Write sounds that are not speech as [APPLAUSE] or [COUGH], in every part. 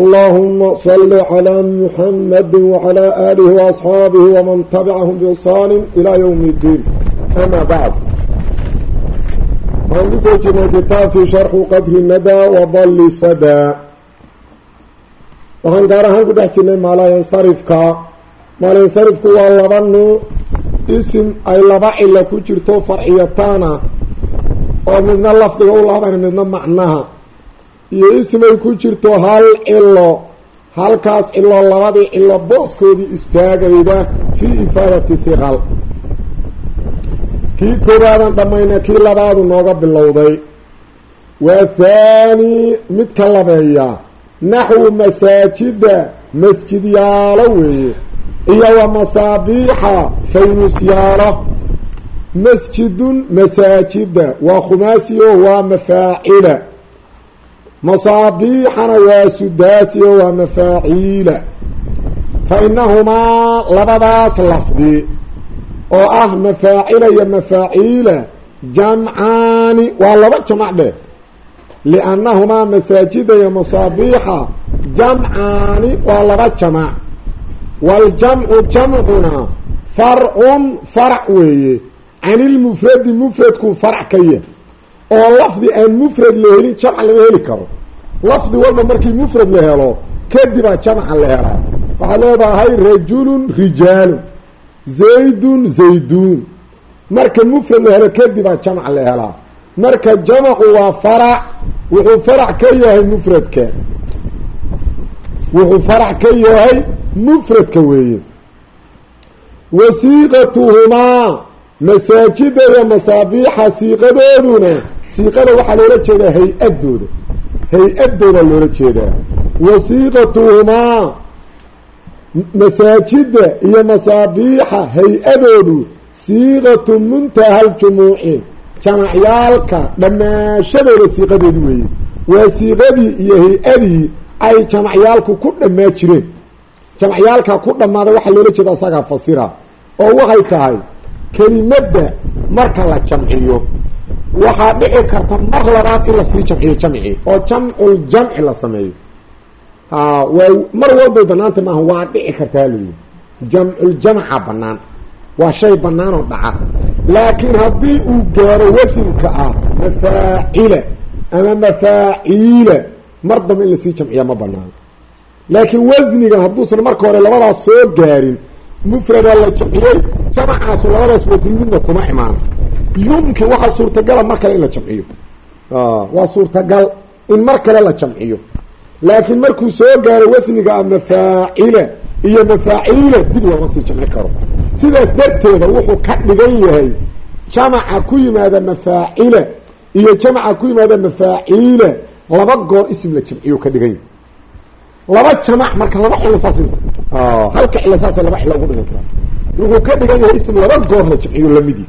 allahuma salli calaa muxamadi wacalaa aalihi waasxaabihi waman tabicahum biixsaanin ilaa yowmi iddiin amaa bacd waxaan ku soo jirnay kitaabkii sharxu qadri nadaa wa dalli sadaa waxaan gaar ahaan ku dhex jirnay maalayinsarifka maalinsarifku waa laba nuuc isim ay laba cilo ku jirto farciyataana oo midna lafdiga u laaban midna macnaha iyo ismay ku jirto hal cilo halkaas cilo labadii cilo booskoodii istaagayda fii ifaadati hiqal kii koobaadan dhammayna kii labaadu nooga bilowday. Waa thaani mid ka labeeya naxwu masaajida masjidyaalo weeye iyo wa masaabiixa faynusyaalo masjidun masaajida waa khumaasiyo waa mafaacila masaabiixana waa sudaasiyo waa mafaaciila. Fa inahumaa labadaas lafdi oo ah mafaacila iyo mafaaciila jamcaani waa laba jamac dheh liannahumaa masaajida iyo masaabiixa jamcaani waa laba jamac. Waaljamcu jamcuna farcun farac weeye. Canilmufradi mufradkuu farac ka yah oo lafdi aan mufrad la helin jamc lama heli karo. Lafdi walba markii mufrad la helo kadibaa jamca la helaa. Waxaad leedahay rajulun rijaalun zaydun zayduun marka mufrad la helo kadibaa jamc la helaa. Marka jamcu waa farac wuxuu farac ka yahay mufradka. Wuxuu farac ka yahay mufradka weeye. Wasiiqatuhumaa masaajida iyo masaabiixa siiqadooduna siiqada waxaa loola jeedaa hay'adooda hay'adooda loola jeedaa. Wasiiqatuhumaa masaajida iyo masaabiixa hay'adoodu siiqatu muntaha ljumuuci jamacyaalka dhammaashadooda siiqadeedi weeye. Waa siiqadii iyo hay'adii ay jamacyaalku ku dhammaa jireen. Jamacyaalka ku dhammaada waxaa loola jeeda asagaa fasira oo waxay tahay kelimadda marka la jamciyo waxaa dhici karta mar labaad in la sii jamciyo jamci oo jamculjamci la sameeyo. Mar walbay banaanta maaha waa dhici kartaa layihi jamculjamca banaan waa shay banaan oo dhaca. Laakiin haddii uu gaaro wasinka ah mafaacila ama mafaaciila mar dambe in la sii jamciya ma banaano laakiin wasniga hadduusan marka hore labadaas soo gaarin mufrada la jamciyey jamcaasu labadaas wasni midna kuma imaano yumkin waxaa suurtagala mar kale in la jamciyo. Waa suurtagal in mar kale la jamciyo. Laakiin markuu soo gaaro wasniga a mafaacila iyo mafaaciila dib looma sii jamci karo. Sidaas darteeda wuxuu ka dhigan yahay jamaca ku yimaada mafaacila iyo jamaca ku yimaada mafaaciila laba goor isim la jamciyo ka dhigan yahay laba jamac marka laba cilo saas halka cilo saasa laba cilo ugu dhigan karaa wuxuu ka dhigan yahay ism laba goor la jamciyo lamidii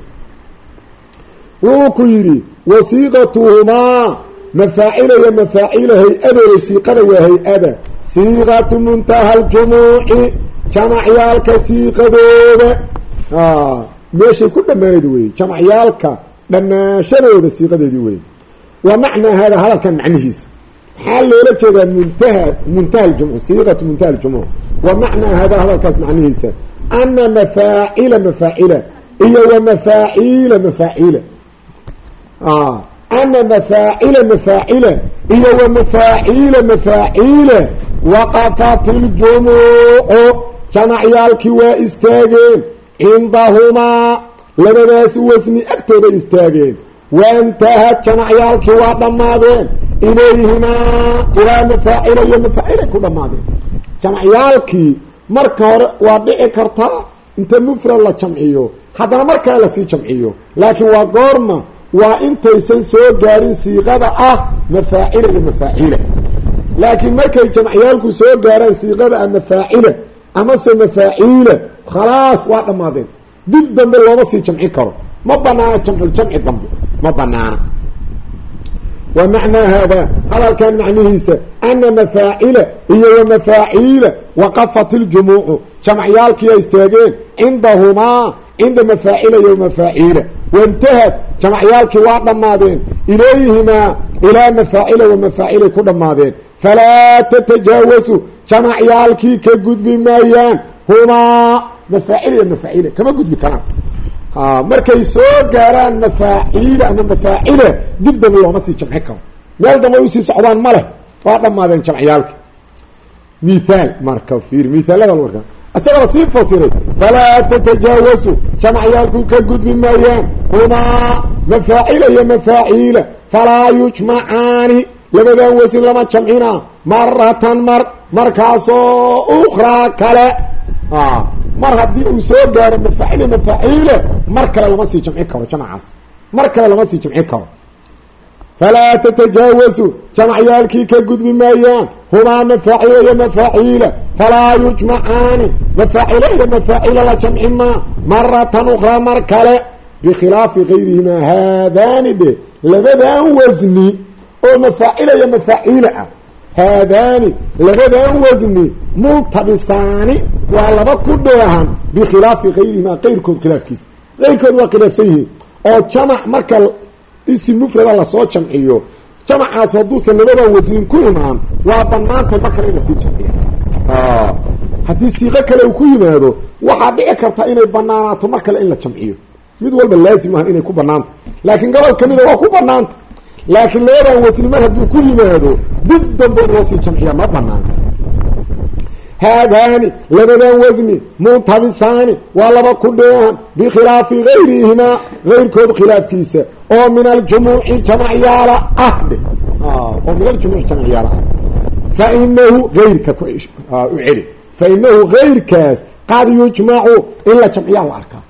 wuxuu ku yidhi wasiiqatuhumaa mafaacila iyo mafaaciila hay'adooda siiqada waa hay'ada siiqatu muntaha ljumuuci jamacyaalka siiqadooda. Meeshay ku dhammaanayda weye jamacyaalka dhammaanshadooda siiqadeedii weye wa macnaa hada hadalkan macnihiisa maxaa loola jeedaa muntaha muntaha ljumuc siiqatu muntaha ljumuc wa macnaa hada hadalkaas macnihiisa ana mafaacila mafaacila iyo wa mafaaciila mafaaciila ana mafaacila mafaacila iyo wa mafaaciila mafaaciila waqafat iljumuucu jamacyaalkii waa istaageen cindahumaa labadaas wasni agtooda istaageen waintaha jamacyaalkii waa dhammaadeen ilayhimaa ilaa mafaacila iyo mafaacilay ku dhammaadeen jamacyaalkii marka hore waa dhici kartaa inta mufrad la jamciyo haddana mar kale la sii jamciyo laakiin waa goorma waa intaysan soo gaarin siiqada ah mafaacila iyo mafaaciila laakiin markay jamciyaalku soo gaaraan siiqada a mafaacila amase mafaaciila khalaas waa dhammaadeen dib dambe looma sii jamcin karo ma banaana jamculjamci dambe ma banaana wa macnaa haadaa hadalkan macnihiisa ana mafaacila iyo wa mafaaciila waqafat iljumuucu jamcyaalkiiya istaageen cindahumaa cinda mafaacila iyo mafaaciila waintahad jamacyaalkii waa dhammaadeen ilayhimaa ilaa mafaacila wa mafaacilay ku dhammaadeen. Falaa tatajaawasu jamacyaalkii ka gudbi maayaan humaa mafaacila iyo mafaacila kama gudbi karaan markay soo gaaraan mafaaciila ama mafaacila dib dambe looma sii jamci karo. Meel dambe u sii socdaan ma leh waa dhammaadeen jamciyaalki mithaal marka fiir mithaalada warka. Isagaba sii fasiray falaa tatajaawasu jamacyaalku ka gudbi maayaan. Humaa mafaacila iyo mafaaciila falaa yujmacaani. Labadan wasin lama jamcina maratan mar markaasoo ukraa kale mar haddii uu soo gaaro mafaacil mafaaciile mar kale lama sii jamci karo jamcaas mar kale lama sii jamci karo. Falaa tatajaawasu jamacyaalkii ka gudbi maayaan. Humaa mafaacila iyo mafaaciila falaa yujmacaani. Mafaacila iyo mafaaciila la jamci maa maratan ukraa mar kale. Bikhilaafi gayrihimaa haadaani dhe labadan wasni oo mafaacila iyo mafaaciila ah. Haadaani labadan wasni multabisaani waa laba ku dheehan bikhilaafi gayrihimaa qayrkood khilaafkiisa. Qayrkood waa khilaafsan yihiin oo jamac marka isi mufrada la soo jamciyo jamacaas hadduusan labadan wasnin ku imaan waa banaantay mar kale in la sii jamciyo. Haddii siiqo kale uu ku yimaado waxaa dhici karta inay banaanaato mar kale in la jamciyo. Mid walba laazim ah inay ku banaanta laakiin gobol kamida waa ku banaanta laakiin labadan wasni mar hadduu ku yimaado dib dambe loo sii jamciya ma banaana haadaani labadan wasni multabisaani waa laba ku dheehan bikhilaafi gayrihimaa gayrkood khilaafkiisa oo min aljumuuci jamacyaala ah dhe oo min aljumuuci jamacyaala ah fa inahu ayrka u celi fa inahu gayrkaas qad yujmacu in la jamciyaa la arkaa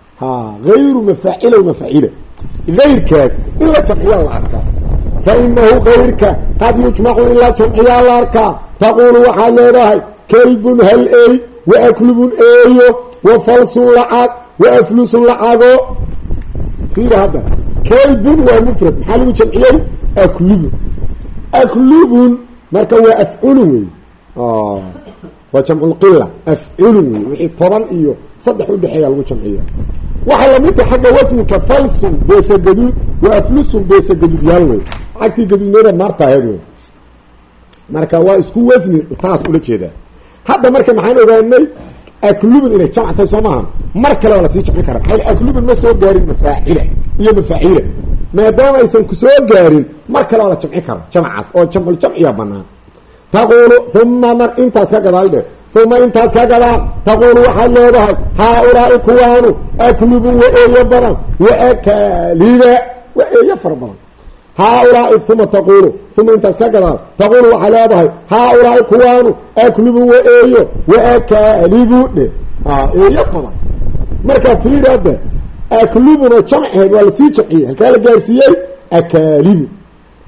ayru mafaacila mafaacila gayrkaas in la jamciyaa la arkaa fa inahu gayrka qad yujmacu in la jamciyaa la arkaa taquulu waxaad leedahay kelbun hal ey wa aklubun eeyo wa falsun lacag wa aflusun lacago. Fiir hadda kelbun waa mufrad maxaa lagu jamciyey? Aklubun. Aklubun marka waa afculun wey waa jamculqila afculun wey wixii toban iyo saddex udhexeeya lagu jamciya waxay la mid tahay xagga wasninka falsun beesa gaduud wa aflusun beesa gaduud yaal wey lacagtii gaduudnada maarta ahayd wey marka waa isku wasni taas ula jeedaa hadda marka maxaan ogaanay aklubun inay jamc tahay soo maaha mar kale waa la sii jamcin kara maxaa aklubun ma soo gaarin mafaacila iyo mafaaciila maadaama aysan ku soo gaarin mar kale waa la jamci kara jamcaas oo jamculjamciya banaan taquulu uma mar intaas ka gadaal dhe. Uma intaas ka gadaal. Taquulu waxaad leedahay haa-ulaai kuwaanu aklubun wa eeyo badan wa akaliba wa eeyo fara badan haa-ulaai uma taquulu uma intaas ka gadaal taquulu waxaa leedahay haa-ulaai kuwaanu aklubun wa eeyo wa akalibu dhe eeyo badan markaa fiidada aklubun oo jamceed waa la sii jamciyey halkaa la gaarsiiyey akaalibu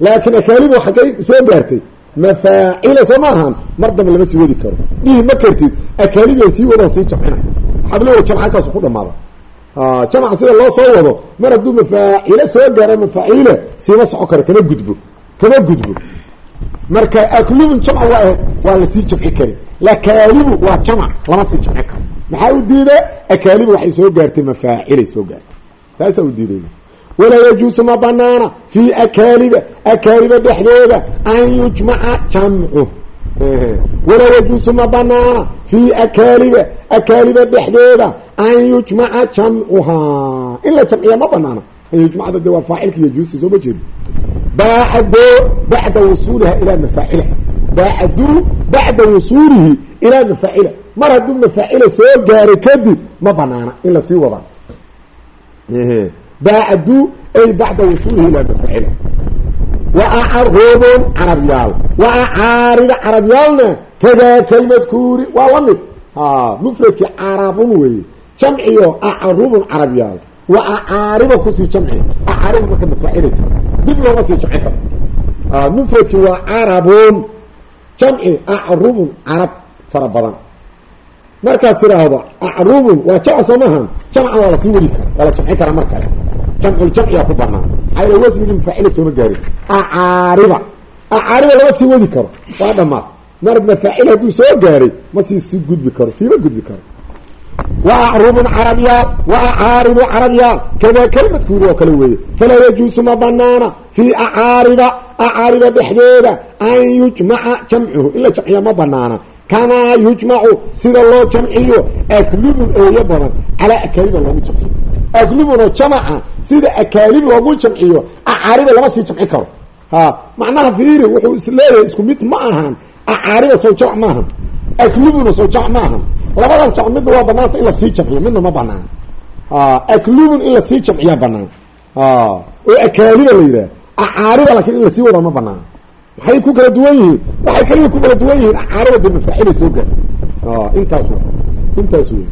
laakiin akaalibu xaggay soo gaartay mafaacila soo ma ahan mar dambe lama sii wadi karo dhihi ma kartid akaalibian sii wadoo sii jamcina xabli jamc halkaasu ku dhamaada jamca sida loo soo wado mar hadduu mafaacilo soo gaaro mafaacile siima soco karo kama gudbo kama gudbo. Marka aklubun jamca waa ahayd waa la sii jamci kari. Lakaalibu waa jamc lama sii jamci karo. Maxaa u diida? Akaalibu waxay soo gaartay mafaacilay soo gaartay. Taasaa u diiday walaa yajuusu ma banaana fii akaaliba akaaliba dhexdeeda an yujmaca jamcu walaa yajuusu ma banaana fii akaaliba akaaliba dhexdeeda an yujmaca jamcuhaa in la jamciya ma banaana an yujmacda de waa faacilka yajuusi soo ma jeedi bacdo bacda wusuuliha ilaa mafaacila. Bacdu bacda wusuulihi ilaa mafaacila. Mar hadduu mafaacila soo gaaray kadib ma banaana in la sii wada. Bacdu ay bacda wusuulihi ilaa mafaacila wa acarubun carabyaal wa acaariba carabyaalna kadaaka almadkuuri waa la mid mufradkii carabun weeye jamciyo acarubun carabyaal wa acaariba ku sii jamci acaariba marka mafaacilati dib looma sii jamci karo mufradkii waa carabun jamci acarubun carab fara badan markaad tidhaahdo acrubun waa jamc soo maahan jamcan waa la sii weli kara waa la jamcin karaa mar kale jamculjamciyaa ku banaan. Maxaa yal wasnigii sooma gaarin. Acaariba acaariba lama sii wadi karo. Waa dhamaad mar mafaacil hadduu soo gaaray ma sii si gudbi karo siima gudbi karo. Wa acrubun carabyaal wa acaaribu carabyaal kadaa kelimadkuuri oo kale weeye. Falaa yajuusu ma banaana fii acaariba acaariba dhexdeeda an yujmaca jamcuhu. In la jamciya ma banaana kamaa yujmacu sida loo jamciyo aklubun ooyo badan. Calaa akaaliba loogu jamciyo aklubun oo jamaca sida akaalib loogu jamciyo acaariba lama sii jamci karo ha macnaha fiiri wuxuu is leeyahay isku mid ma ahan acaariba sow jamc maahan aklubuna sow jamc maahan labadan jamc midna waa banaanta in la sii jamciyo midna ma banaan aklubun in la sii jamciyaa banaan oo akaaliba la yidhaha acaariba laakiin in la sii wada ma banaan maxay ku kala duwan yihiin waxay kaliya ku kala duwan yihiin acaariba de mafaacila soo gaar intaas intaas wey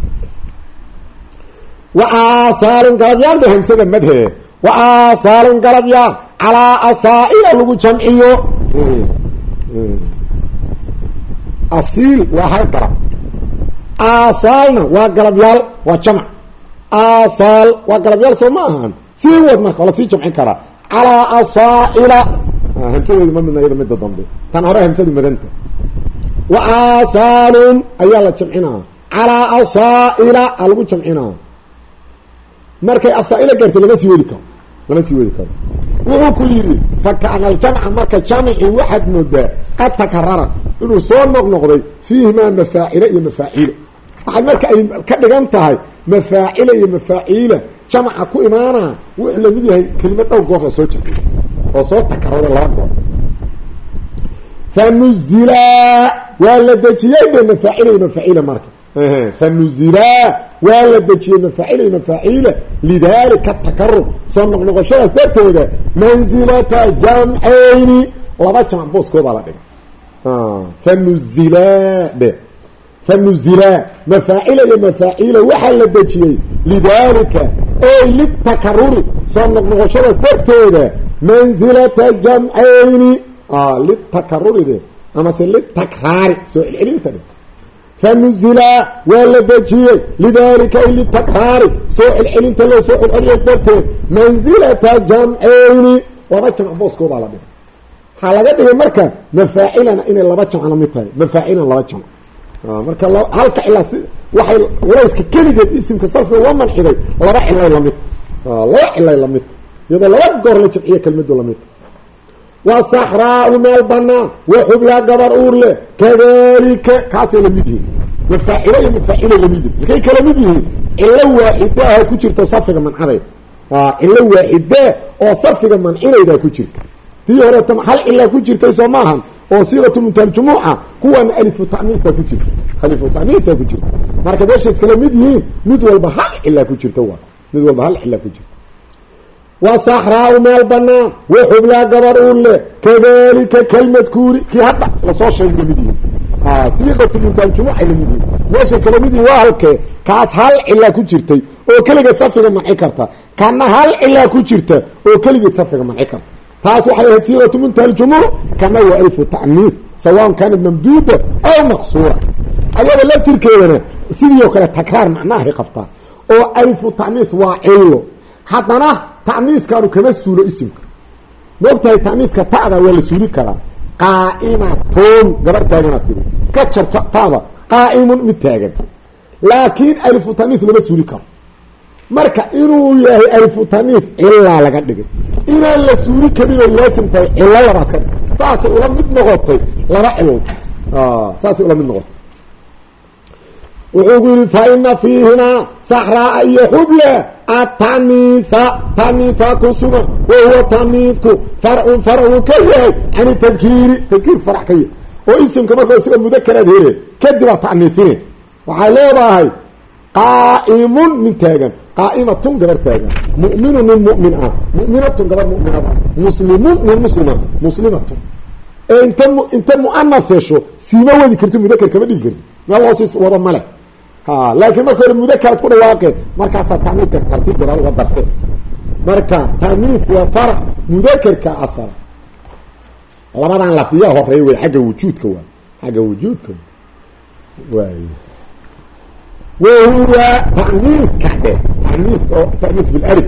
wa aasaalun galabyaal ba hamsada madhe wa aasaalun galabyaal calaa asaa'ila lagu jamciyo asiil waa hal galab aasaalna waa galabyaal waa jamc aasaal waa galabyaal soo ma ahan sii wad marka waa la sii jamcin karaa calaa asaa'ila hamsadeedu ma midna iyada midda dambe tan hore hamsadu madanta wa aasaalun ayaa la jamcinaa calaa asaa'ila a lagu jamcinaa markay asaa'ila gaartay lama sii wadi karo lama sii wadi karo. Wuxuu ku yidhi fakana aljamca marka jamci waxaad moodaa qad takarara inuu soo noqnoqday fiihimaa mafaacila iyo mafaaciila. Waxaad marka ay ka dhigan tahay mafaacila iyo mafaaciila jamca ku imaana wuxuu la mid yahay kelimad dhowr goor la soo jamciy oo soo takarada laba goor. Fanuzilaa waa la dejiyey be mafaacila iyo mafaaciila marka fanuzilaa waa la dejiyey mafaacila iyo mafaaciila lidaalika takarur soo noqnoqoshadaas darteeda manzilata jamcayni laba jamc booskoodaa la dhigay. Fanuzilaa be fanuzilaa mafaacila iyo mafaaciila waxaa la dejiyey lidaalika ey litakaruri soo noqnoqoshadaas darteeda manzilata jamcayni litakaruri de amase litakraari soo celcelinta dhe fanuzilaa waa la dejiyey lidaalika ay litakraari soo celcelinta loo soo celceliya darteed manzilata jamcayni laba jamc booskoodaa la dhigay waxaa laga dhigay marka mafaacilana inay laba jamc la mid tahay mafaacilana laba jamc marka halka cilaa si waxay culayska keligeed isimka sarfiga waa manxiday laba cilay la mid laba cilay la mid iyadoo laba goor la jamciye kelmadu la mid wa saxraau meel banaan wa xublaa gabar uur leh kadalika kaasay la mid yihiin. Mafaacilo iyo mafaacilay la mid yihiin markay kala mid yihiin cilo waaxidaha ku jirta sarfiga mancadeed cilo waaxida oo sarfiga mancinaydaa ku jirta. Tii horeeta hal cilaa ku jirtay soo maahan oo siiratu muntaljumuuca kuwaana alifu tamiidka ku jirta. Alifu tamiidka ku jirta. Marka meeshay iskala mid yihiin mid walba hal cilaa ku jirta waa. Mid walba hal cilaa ku jirta wa saxraau meel banaan wa xublaa gabar uur leh. Kadalika kalmadkuuri. Kii hadda la soo sheegay la mid yihiin. Siiratu muntaljumuucay la mid yihiin. Meeshay kala mid yihiin waa halkee kaas hal cilaa ku jirtay oo keligeed sarfiga manci karta. Kana hal cilaa ku jirta oo keligeed sarfiga manci karta. Taas waxay ahayd siiratu muntaha ljumuuc kana waa alifu ta'niif sawaan kaanat mamduuda aw maqsuura. Ayada laftirkeedana sidii oo kale takraar macnaahay qabtaa oo ta'niif waa cillo. Haddana ta'niifkaanu kama suulo isimka. Maogtahay ta'niifka ta'da waa la suuli karaa? Qaa'imatun gabar taagana tiri. Ka jarta ta'da qaa'imun mid taagan. Laakiin alifu ta'niif lama suuli karo. Marka inuu yahay alifu taniif cilaa laga dhigay. Inaan la suuli karin oo laasim tahay cilo labaad ka dhigay. Saasay ula mid noqotay laba cilood. Saasay ula mid noqotay. Wuxuu ku yihi fa ina fiihimaa saxraa iyo xubla ataniifa taniifa ku sugan wa huwa taniifku farcun farcuu ka yahay can tadkiiri tadkiir farac ka yahay. Oo isimka markao isaga mudakaraad hele kadibaa ta'niifine waxay leedahay qaa'imun nin taagan qaa'imatun gabar taagan mu'minu nin mu'min ah mu'minatun gabar mu'minad ah muslimun nin muslima muslimatun. Ee inta inta mu'anaf hesho siima wadi karti mudakar kama dhigi karti. Meel hoosiis wada male laakiin marka hore mudakaraad ku dhawaaqeen markaasaa taamiidka tartiib gadaal uga darse marka taamiidku waa farac mudakarka asal. Labadan lafdiyaa horeey wey xagga wujuudka waa xagga wujuudka waay wahuwa ta'niidka dhe taniid oo ta'niid bilif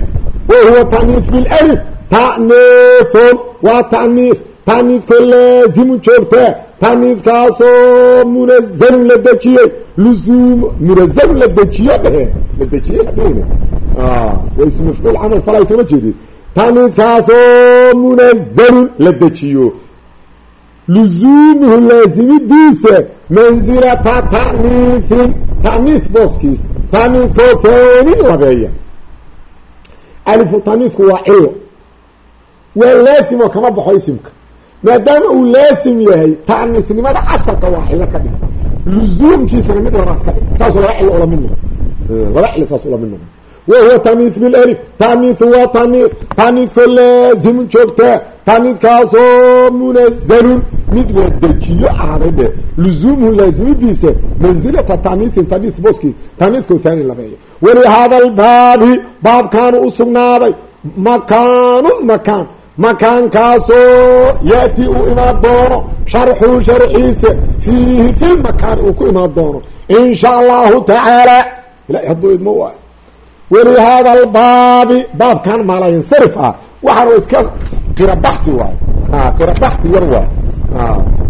wahuwa ta'niid bilif ta'niifun waa ta'niif ta'niidkoo laazimun joogtaa ta'niidkaasoo munazalun la dejiyey luzuum munazalun la dejiyo dhehe la dejiyey hadhehna waa ism mafcuul camal falay sooma jeedid ta'niidkaasoo munazalun la dejiyo luzuumuhu laazimidiisa mansilata ta'niifin ta'niif booskiis ta'niifkoo faanin labeeya alifu ta'niifku waa cilo waa laasim oo kama baxo isimka maadaama uu laasim yahay ta'niifnimada casarka waa cilo ka dhig luzuumkiisana mid labaad ka dhig saasoo laba cilo ula mid noqo laba cilo saas ula mid noqo wahuwa taniif bilif taniifu waa taniif. Taniifkoo laazimun joogtaa taniifkaasoo munazalun. Mid la dejiyo ahday dhe luzuumuhu laazimidiisa mansilata taniifin taniif booskiis. Taniifkoo haani labeeya walihaada albaabi baabkaanu u sugnaaday. Makaanun makaan makaankaasoo yaati uu imaan doono sharxuu sharxiisa fiihi filmakaani uu ku imaan doono. In sha allahu tacaala ilahay hadduu idmo waay walihaada albaabi baabkan maalayansarif ah. Waxaan iska qirabaxsi waay. Qirabaxsi yar waay.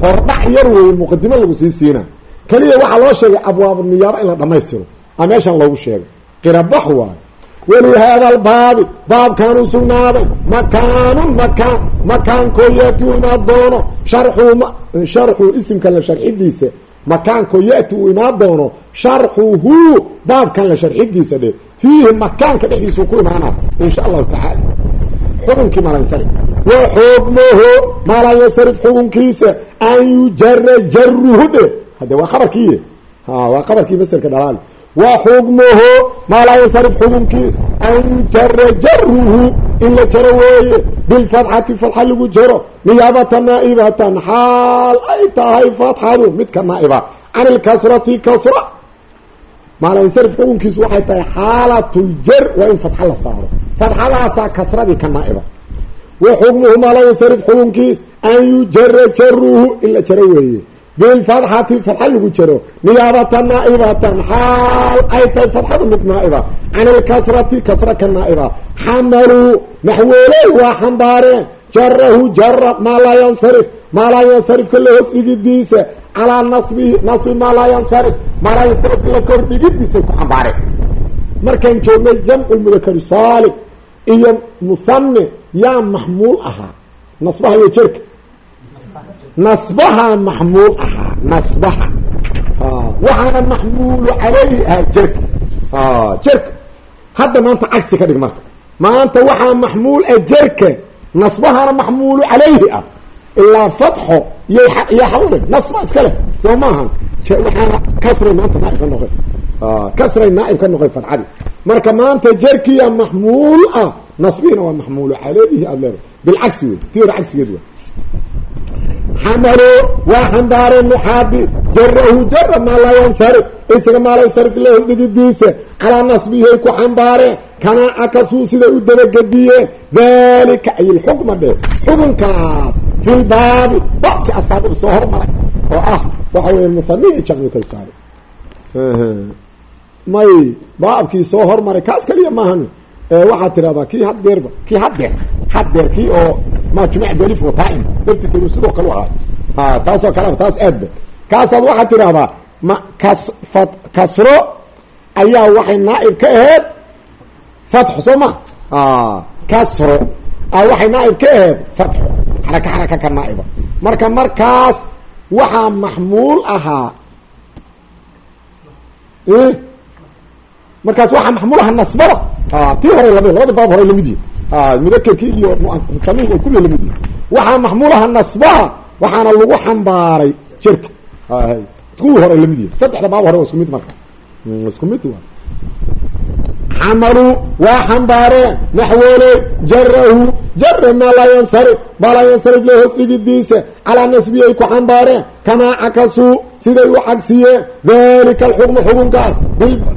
Hordhac yar weeye muqadimo lagu sii siina. Keliya waxaa loo sheegay abwaab niyaaba in la dhamaystiro a meeshan loogu sheegay. Qirabax waay walihaada albaabi baabkan u sugnaaday makaanun makaan makaankoo yaati imaan doono. Sharxuu sharxuu isimka la sharxidiisa makaankoo yaati uu imaan doono. Sharxuhu baabkan la sharxidiisa dhe fiihi makaanka dhexdiisuu ku imaana in sha allahu tacaala. Xukunkii malansarif wa xukmuhu malayansarif xukunkiisa. An yujara jaruhu dhe hade waa qabarkiiy waa qabarkii masterka dhalaal wa xukmuhu malayansarif xukunkiisa an yujara jaruhu in la jaro weeye. Bilfatxati fatxa lagu jaro. Niyaabata naa'ibatan xaal ay tahay fatxadu midka naa'iba. Can ilkasrati kasra. Maalansarif xukunkiisu waxay tahay xaalatuljar waa in fatxa la saaro. Fatxadaasaa kasradii ka naa'iba. Wa xukmuhu maalansarif xukunkiis an yujara jaruhu in la jaro weeye bilfatxati fatxa lagu jaro niyaabata naa'ibatan xaal ay tahay fatxadu mid naa'iba. Can ilkasrati kasra ka naa'iba. Xamaluu naxweeley waa xambaareen jarahu jara maa laa yansarif. Maa laa yansarifka la hoos dhigidiisa. Calaa nasbihi nasbi maa laa yansarif. Maa laa yansarifka la kor dhigidiisay ku xambaareen markaan joognay jamcu mudakaru saalim iyo muhane yaa maxmuul ahaa. Nasbaha iyo jerka nasbaha maxmuul ahaa nasbaha waxaana maxmuulu calayhi ahaa jerka jerka. Hadda maanta cagsi ka dhig marka. Maanta waxaa maxmuul ah jerka nasbahana maxmuulu calayhi ah. Ilaa fatxo iyo iyo xawle nasba iska leh. Soo maaha waxaana kasray maanta naaib ka noqoy kasray naaib ka noqoy fatxadii marka maanta jerkiya maxmuul ah nasbihiina waa maxmuulu calayhi aada leedahay. Bilcagsi wey tii hore cagsigeed wa xamalo waa xambaareen nuxaadi jarahu jara maa laa yansarif. Isaga maa laa dhigidiisa calaa nasbihiay ku xambaareen. Kanaa cakasuu siday u dabagediyeen. Dalika ay lxukma dhe xukunkaas fi lbaabi baabkii asaabiq soo hormaray. Oo ah waxa weya muhanihi jamculkalsaari may baabkii soo hormaray kaas kaliya maahan waxaad tidhahdaa kii hadeerba kii hadeer hadeer kii oo ma jumac belif wataaim laftirkeedu sidoo kale ahaa. Ha taasoo kale taas aadba kaasaad waxaad tidhahdaa ma kas fat kasro ayaa waxay naaib ka aheyd fatxo soo ma. Kasro waxay naaib ka aheyd fatxo xaraka xaraka ka naaiba. Marka markaas waxaa maxmuul ahaa. Markaas waxaa maxmuul ahaa nasbada. Tii hore labada baab hore la mid yihi mudakerkii iyo musamih ay kulli la mid yihi waxaa maxmuul ahaa nasbaha waxaana lagu xambaaray jerka kuwii hore la mid yihi saddexda baab hore waa isku mid marka. Isku mid wa xamaluu waa xambaareen naxwoole jarahu jara maa laa yansarif maa laa yansarif le hoos dhigidiisa. Calaa nasbihi ay ku xambaareen. Kamaa cakasuu siday u cagsiyeen dalika alxukmu xukunkaas.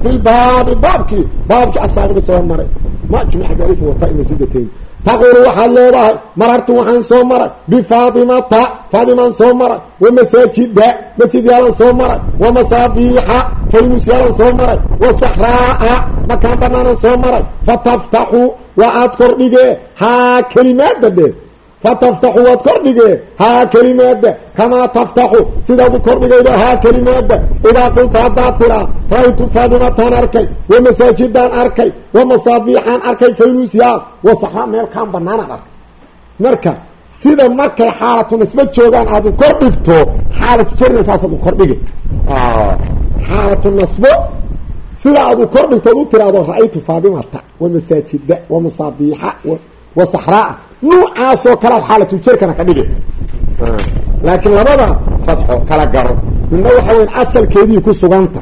Fi lbaabi baabkii baabkii asaabiqi soo maray ma jumca galif wata ima sidateyn taquulu waxaad leedahay marartu waxaan soo maray bifaatimata faatimaan soo maray wa masaajida masjidyaalan soo maray wa masaabiixa faynuusyaalan soo maray wa saxraa'a makaan banaanan soo maray. Fataftaxu waa aad kordhigee haa kelimaada dhe fataftaxu waad kordhigee haa kelimaada kamaa taftaxu sidaad u kordhigaydo haa kelimaada idaa qulta haddaad tiraa ra-ytu faadimataan arkay wa masaajidaan arkay wa masaabiixaan arkay faynuusyaal wa saxraa meel kaan banaanaan arkay marka sida markay xaalatu nisbo joogaan aad u kordhigto xaalatu jarina saasaad u kordhigi xaalatu nasbo sida aad u kordhigto od u tiraahdo ra'aytu faadimata wa wa masaabiixa wa saxraa nuucaasoo kalead xaalatu jarkana ka dhigi laakiin labada fadxo kala garo midna waxa weya asalkeedii ku suganta.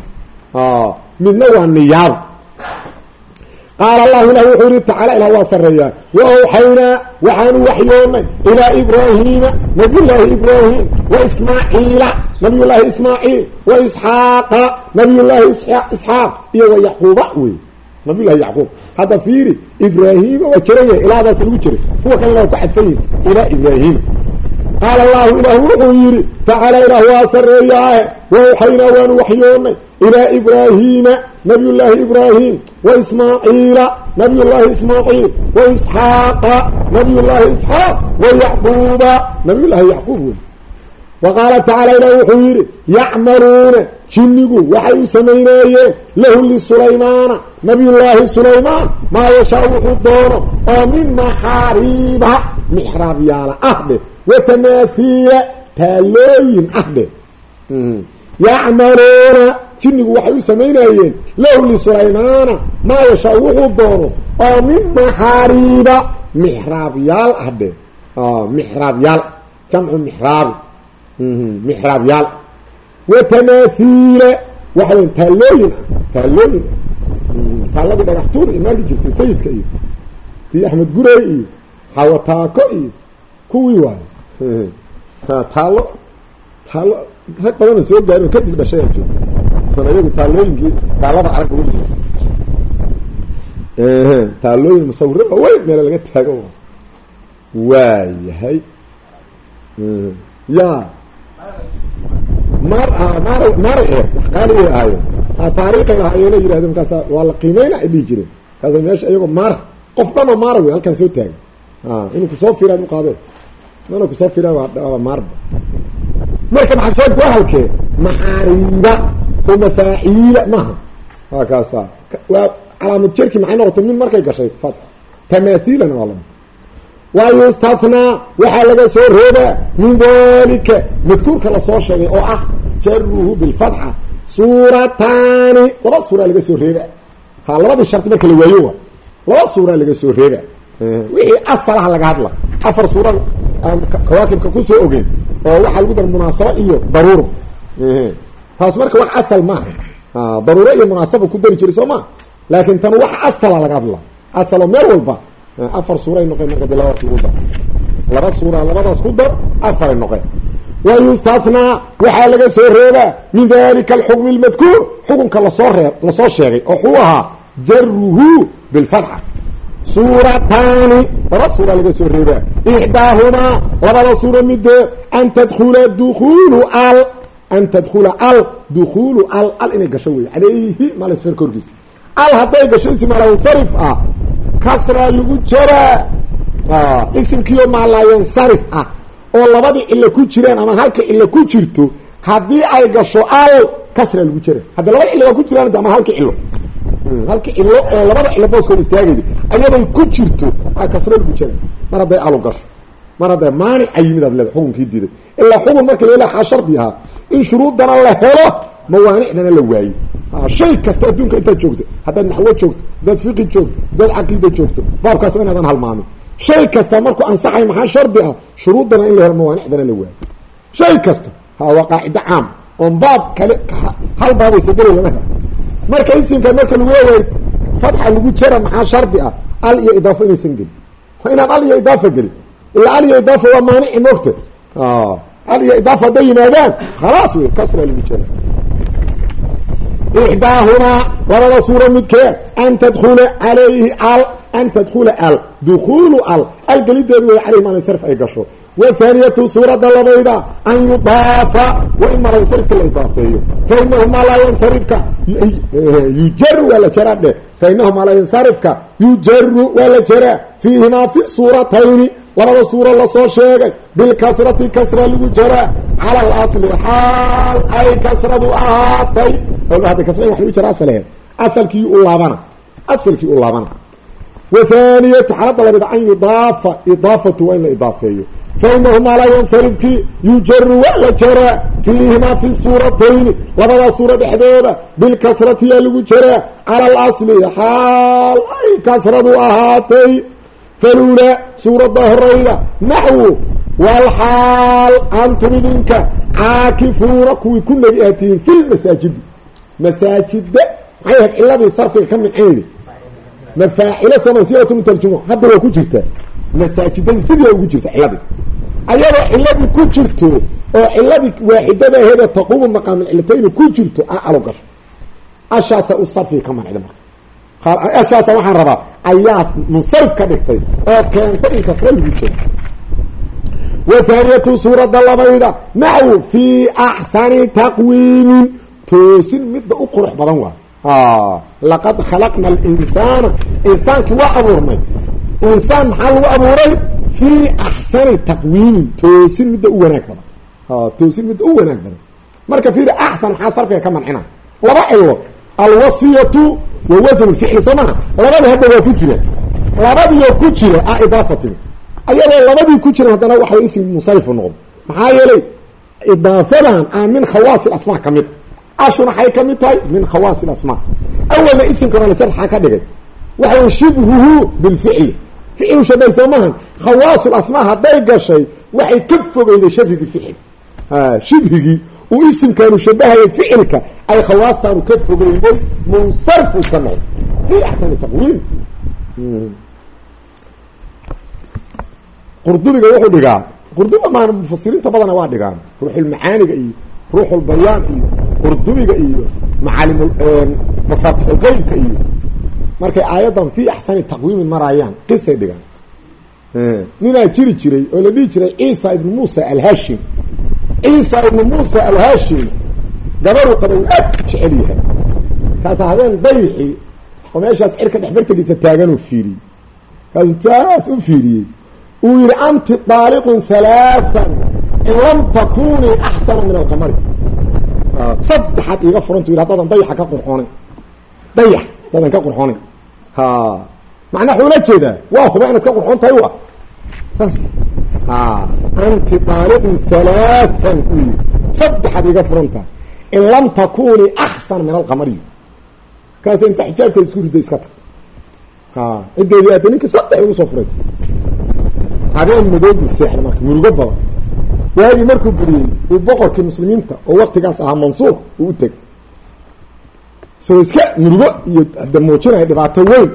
Midna waa niyaabo qaala allahu ilah wuxuu yihi tacaala ilah waa sareeyaa wa awxaynaa waxaanu waxyoonnay ilaa ibraahiima nabiyullaahi ibraahim wa ismaaciila nabiyullaahi ismaaciil wa isxaaqa nabiyullaahi isxaaq iyo wa yacquuba wey nabiyullahi yacquub. Hadda fiiri ibraahiima waa jiran yahay ilaadaas lagu jiray. Kuwa kalena waa ku cadfan yihiin ilaa ibraahiima. Qaala allahu ilah wuxuu yidhi tacaala ilah waa sareeyaahe wa awxaynaa waanu waxyoonnay. Ilaa ibraahiima nabiyullaahi ibraahim wa ismaaciila nabiyullaahi ismaaciil wa isxaaqa nabiyullaahi isxaaq wa yacquuba. Nabiyullaahi yacquub wey wa qaala tacaala ilah wuxuu yidhi yacmaluuna jinnigu waxay u samaynaayeen lahu lisulaymaana nabiyullaahi sulaymaan maa yashaa wuxuu doono oo min maxaariiba mixraabyaala ah dheh wa tamaahiila taalooyin ah dheh yacmaluuna jinnigu waxay u samaynayeen lahu lisulaymaana maa yashaa wuxuu doono oo min maxaariiba mixraabyaal ah dheh mixraabyaal mixraabyaal wa tamaahiila waxa weya taalooyin ah. Taalooyin ah. Taaladii dhagaxtuur iyo maagi jirtay sayidka iyo tii axmed gurey iyo xawataako iyo kuwii waayo taalo taalo rag badana soo gaari oo kadib dhashay a joogo an ayagu taalada arag uga jirta taalooyin musawiro waaweyn meela laga taago. Waayahay. Ya maar maar maaray aheed wax qaaliay ahaayo taariikhay ahaayeena yidhahdeen markaasa waa la qiimeyna ay dhihi jireen. Markaasa meesha iyagoo maara qof dhama maara wey halkaan soo taagan. Inuu ku soo u qaadeen. Mana ku soo fira waa maarba marka maxamed waa halkee? Maxaariiba so mafaaciila maaha waa kaasa waa calaamad jerki maxay noqotay? Min markay gashay fat tamaahiilana waa wa yustathnaa waxaa laga soo reebaa min dalika madkuurka la soo sheegay oo ah jaruhu bilfatxa. Suurataani laba suuraa laga soo reeba. Ha labadii sharti marka la waayo wa laba suuraa laga soo reeba. Wixii asalaha laga hadla. Afar suura aan kawaakibka ku soo ogeyn oo waxaa lagu dara munaasabo iyo daruuro. Taas marka wax asal maaha daruuro iyo munaasaba ku dari jiray soo maa laakin tan wax asala laga hadla. Asaloo meel walba afar suuray noqeen marka labadaas lagu dar. Laba suura labadaas ku dar afaray noqeen. Wa yustathnaa waxaa laga soo reebaa min dalika alxukmi lmadkuur xukunka la soo reeb la soo sheegay oo xuu ahaa jaruhu bilfatxa suurataani laba suura laga soo reebaa ixdaahumaa labada suura midee an tadkula dukulu al an tadkula al dukulu al al inay gasho wey calayhi malasfer korkiisa. Al hadday gasho ism alansarif ah kasraa lagu jaraa isimkiio maalaayansarif ah oo labadii cilo ku jiraan ama halka cilo ku jirto haddii ay gasho al kasraa lagu jara. Hadda labada cilo waa ku jiraan ama halka cilo halka cilo oo labada cilo booskooda istaagayda ayaday ku jirto a kasra lagu jara. Mar hadday alu gasho mar hadday maanic a yimid ad leeda xukunkii diiday. Ilaa xukun marka la waxaa shardi ahaa in shuruuddana la helo mawaanicdana la waayo shay kasta adduunka intaad joogto haddaad naxwo joogto haddaad fiqi joogto haddaad caqiida joogto baabkaas waa inaadan halmaamin. Shay kasta markuu ansaxay maxaa shardi ah? Shuruuddana in la helo mawaanicdana la waayo shay kasta ha waa qaacido caam oon baab kale hal baabaysa geli lama helo. Marka isimka marka lagu leeyahay fatxa lagu jara maxaa shardi ah? Al iyo idaafo inaysan gelin waa inaan al iyo idaafa gelin ilaa al iyo idaafa waa maanici moogta al iyo idaafa hadday yimaadaan khalaas wey kasra lagu jara ixdaahumaa labada suuro midkee an tadkula calayhi al an tadkula al dukuulu al algelideedu way caleyhi malansarif ay gasho wathaaniyatu suuradda labayda an yudaafa wa in malansarifka la idaafeeyo fainahu maa laa yansarifka yujaru waa la jaraa dheh fainahu maa laa yansarifka yujaru waa la labada suuro la soo sheegay bilkasrati kasra lagu jaraa cala alasli xaal ay kasradu ahaatay. Hadda kasra wa lagu jara asal asalkii u laabana asalkii u laabana. Wathaaniyatu xaaladda labada an yudaafa idaafatu waa in la idaafeeyo. Fainahu maa laa yansarifkii yujaru waa la jaraa fiihimaa fi suuratayni labadaa suuro dhexdooda bilkasrati yaa lagu jaraa cala alasli xaal ay kasradu ahaatay falula suuradda horayda naxwu walxaal antum idinka caakifuuna kuwii ku nagi aad tihiin fi lmasaajidi masaajida maxay ahayd ciladii sarfiga ka minceedi mafaacilo sooma siatu mutarjumo hadda waa ku jirta masaajidadii sidii ugu jirta ciladii ayadoo ciladii ku jirto oo ciladii waaxidada aheedee taquumu maqaamilcilatayni ku jirto a alo gasho ashaasa u sarfiga ka mancida marka ashaasa waxaan rabaa ayaa munsarif ka dhigtay oo keentay in kasra lagu suuradda labayda naxwu fii axsani taqwiimin. Toosin midda u qurux badan waa. Laqad khalaqna alinsaana insaankii waa abuurnay. Insaan maxaa lagu abuuray? Fii axsani taqwiimin toosin midda u wanaag badan. Toosin midda u wanaag badan. Marka fiiri axsan maxaa sarfiga ka mancina? Laba cilo alwasfiyatu wa wasn ficli soo maha labada hadda waa ku jira. Labadiio ku jira a idaafatimi ayadoo labadii ku jira haddana waxay ism munsarifu noqdo maxaa yeelay idaafadan a min khawaasi asmaa ka mid. Ashuna waxay ka mid tahay min khawaasi asmaa. Awalna isimka mansarxa ka dhigay. Waxa shibhuhu bilficli ficlu shaday soo mahan. Khawaasul asmaa hadday gashay waxay ka fogeyday shafigi ficli shibhigii uu isimkaanu shabahaya ficilka ay khawaastaanu ka fogeyday munsarfu ka noqdo fi axsani taqwiim. Qurdubiga wuxuu dhigaa qurduba maan mufasiriinta badana waa dhigaan. Ruuxulmacaaniga iyo ruuxulbayaan iyo qurdubiga iyo macaalim mafaatixulqeybka iyo markay aayaddan fi axsani taqwiimin maraayaan qisay dhigaan. Ninaa jiri jiray oo la dhihi jiray ciisa ibnu muusa alhashim ciisa ibnu muusa alhashim gabaru qaba uu aad jecel yahay. Kaasaa habeen dayxi oo meeshaas cirka dhexbartagiisa taaganuu fiiriyey kaasuu taas u fiiriyey uu yihi anti daaliqun halaaan in lam takunii axsana min alqamari. Saddexaad iiga furantu yidhi haddadan dayaxa ka qurxoonin. Dayax haddadan ka qurxoonin. Ha macnaa waxuu la jeedaa waa huba inaad ka qurxoon tahay wa saas anti daaliqun halaaan uu yidhi saddexaad iiga furan tahay in lam takunii axsana min alqamari. Kaas inta xijaabkeeda isku riday iska tag. Ciddeedii aada ninka saddex ugu soo furay. Habeen madoobu seexda marka murugo badan. Waagii markuu beriyey uu boqorkii muslimiinta oo waktigaas ahaa mansuur uu u tegay isagoo iska murugo iyo de muujinaya dhibaato weyn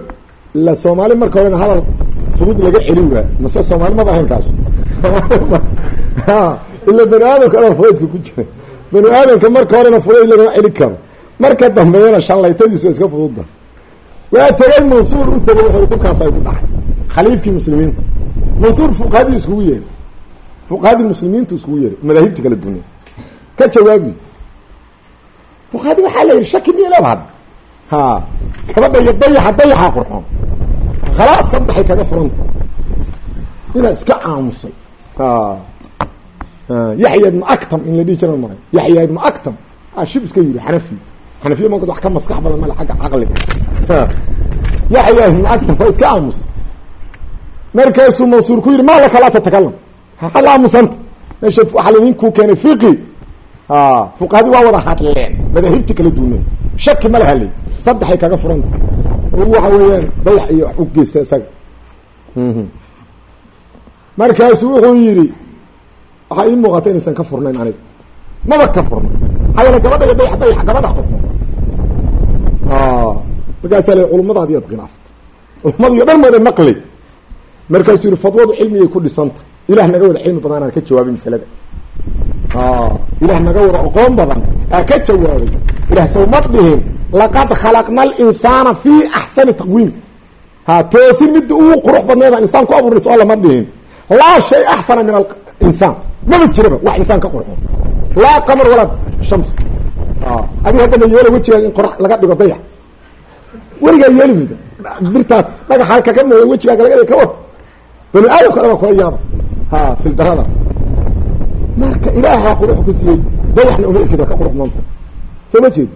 ila soomaali marka horena hadal fudud laga celi waa mase soomaali maba ahayn ila bani aadamka dhan fudaydka ku jira. Bani aadamka marka horena fudayd lagama celi karo. Marka dambeeyana shallaytadiisu iska fududda waa tegay mansuur u tegay wuxuu dhulkaas ay ku dhacay. Khaliifkii muslimiinta. Mansuur fuqahadii iskugu yeeray fuqahadii muslimiintu iskugu yeeray madaahibta kala dunya ka jawaabi fuqahadii waxaa la yidhi shaki miya leedaha ha gabadha iyo dayaxa dayaxaa qurxoon khalaas saddexay kaga furanta inaa iska aamusay yaxya ibnu actam in la dhihi jira maray yaxya ibnu actam a shib iska yidhi xanafi xanafiya markood wax ka maskax badan male agga caqliga yaxya ibnu actam waa iska aamusay markaasuu mansuur ku yidhi maa laka laa tatakalam hal aamusanta meesha waxaa laidinku keenay fiqi fuqahadii waa wada hadleen madaahibti kala duuneen shaki ma laha saddexay kaga furanta waxa weeyaan dayax iyo wax u geysta isaga. Markaasu wuxuu yidhi waxaa ii muuqata inaysan ka furnayn aniga maba ka furna maxaa yeele gabadha iyo dayax dayax gabadha qofo markaasaa la culumadaadi ad khilaaftay. Culumadiyo dhan wada maqlay markaasuu yihi fadwadu cilmigay ku dhisanta. Ilah naga wada cilmi badan aan ka jawaabay masalada. Ilah naga wada oqoon badan aa ka jawaabay. Ilah sawmad dhihin laqad khalaqna alinsaana fi axsani taqwiim. Ha toosin midda ugu qurux badneed aan insaan ku abuurnays oo lama dhihin. Laa shay axsana min alinsaan maba jiraba wax insaan ka qurxo. Laa qamar walaa shams adiga hadda ma yeela wejigaaga in qorax laga dhigo dayax weligaa yeeli mayda birtaas dhagax halka ka mooda wejigaaga laga dhigo ka war bani aadamka dhan baa yaaba ha fildarada marka ilaahaa qurux ku siiyey dayaxna uma ekida ka qurux maanta soo ma jeedi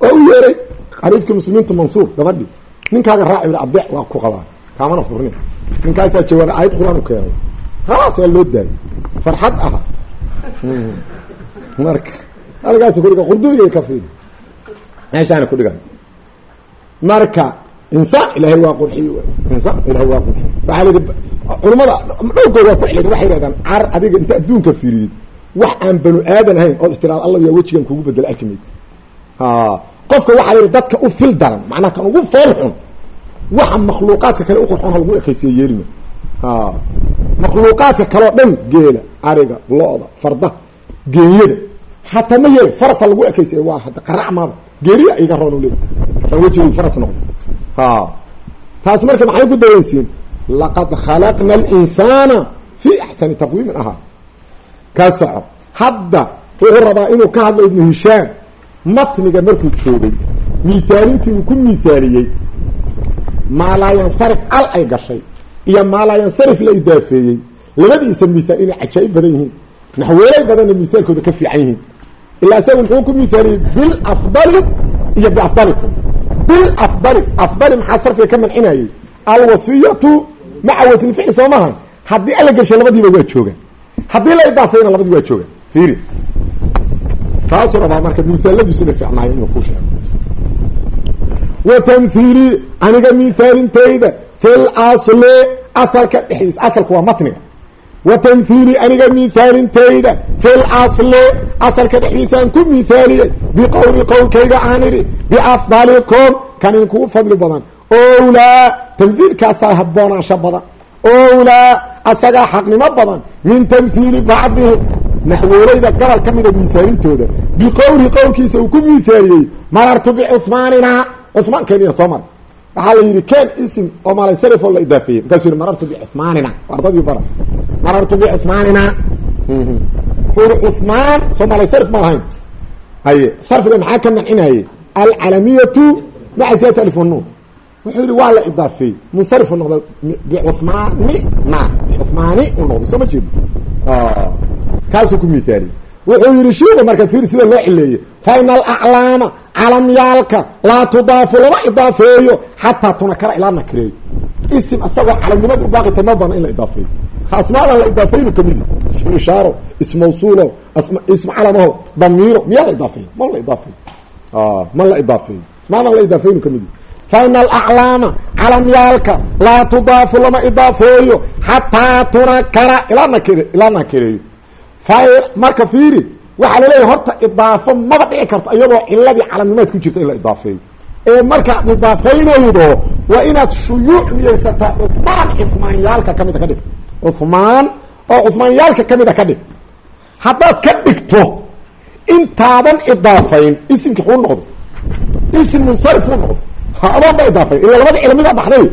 waa u yeeray xariifkii muslimiinta mansuur gabadhi ninkaaga raaci yidhi adeec waa ku qabaa. Kaamana furnin. Ninkaasaa jawaabay aayad qur'aan u keenay. Khalaas waa loo daayay. Farxad aha. Marka halkaas kudhiga qurdubigay ka fiili meeshaana ku dhigan. Marka insaan ilahay waa qurxiy insaan ilahay waa qurxiy. Waxaa layidhi culamada dhowrkood waa ku celin waxay yidhahdaan car adiga inta adduunka fiiriyid wax aan banu aadan ahayn ood istiraad alla yaa wejigan kugu bedelo arki mayd. Qofka waxaa layidhi dadka u fil daran macnaha kan ugu fool xun waxa makhluuqaadka kale uqurxoon ha lagu ekaysiya yeelima makhluuqaadka kaleo dhan geela ariga lo-da geenyada hataa ma yeeli farasa lagu ekaysiya waa hada qarac maaba geeriya iga roon le hataa wejigii faras noqdo taas marka maxay ku dareensiin? Laqad khalaqna alinsaana fi axsani taqwiimin. Ahaa ka soco. Hadda wuxuu rabaa inuu ka hadlo ibnu hishaam matniga markuu joogay miisaalintii uu ku miisaaliyey maalaa yansarif al ay gashay iyo maalaa yansarif la idaafeeyey labadiisa misaal inay cajaa'ib badan yihiin naxweelay badanna misaalkooda ka fiican yihiin. Ilaa isaga muxuu ku misaaliyey bilafdali iyo biafdalikum bilafdali afdali maxaa sarfiga ka mancinayay? Alwasfiyatu maca wasni ficli soo maaha haddii alla geshay labadiiba waa joogaan. Haddii la idaafayna labadii waa joogaan. Fiiri. Taasuu rabaa marka misaaladiisuna fiicnaayo inuu ku sheego. Wa tamhiili aniga miaalintayda fil asli asalka dhexdiisa. Asalku waa matniga wa tamhiili aniga miaalintayda fil asli asalka dhexdiisaan ku miaaliyey biqowli qowlkayga aan idhi biafdalikum kan idinkugu fadli badan owlaa tamhiilkaasaa haboonaansho badan owlaa asagaa xaqnimo badan min tamhiili bacdihim naxwoolayda gobol ka mida miaalintooda biqowli qowlkiisa uu ku miaaliyey marartu bicuhmaanina cumaan keniya soo mara waxaa la yidhi ken ism oo malaysarif oo la idaafeeyey markaasuu yihi marartu bicuhmaanina ardadii bara marartu bicuhmaanina wuxu ui cuhmaan soo malaysarif ma lahayn. Haye sarfiga maxaa ka mancinayey alcalamiyatu maca siyat alif wuxuu yihi waa la idaafeeyey munsarifu noqda bicuhmaanina bicuhmaani u noqday. Soo ma jeedo. Kaasuu ku miaaliyey wuxuu yihi shiiku marka fiir sida loo cileeyey fa ina alaclaama calamyaalka laa tudaafu lama idaafeeyo xataa tunakara ilaa nakireeyo isim asagoo calamnimadu baaqita ma bana in la idaafeeyo. Asmaadan la idaafeynu kamidi ismu ishaaro ism mawsuulo ism calamaho damiiro miyaa la idaafeeyo? Ma la idaafeeyo? Ma la idaafeeyo. Asmaadan la idaafeynu kamidi fa ina alaclaama calamyaalka laa tudaafu lama idaafeeyo xataa tunakara ilaa nakire ilaa nakireeyo marka fiiri waxaa la leeyahay horta idaafo maba dhici karto iyadoo ciladii calamnimaad ku jirta in la idaafeeyo. Ee markaad idaafeynaydo waa inaad shuyuuc niyeysataa cuhmaan cuhmaanyaalka kamida ka dhig. Cuhmaan oo cuhmaanyaalka kamida ka dhig. Haddaad ka dhigto intaadan idaafayn isimki xuu noqdo isim munsarif u noqdo adoon ba idaafayn ila labada cilmidaa baxday.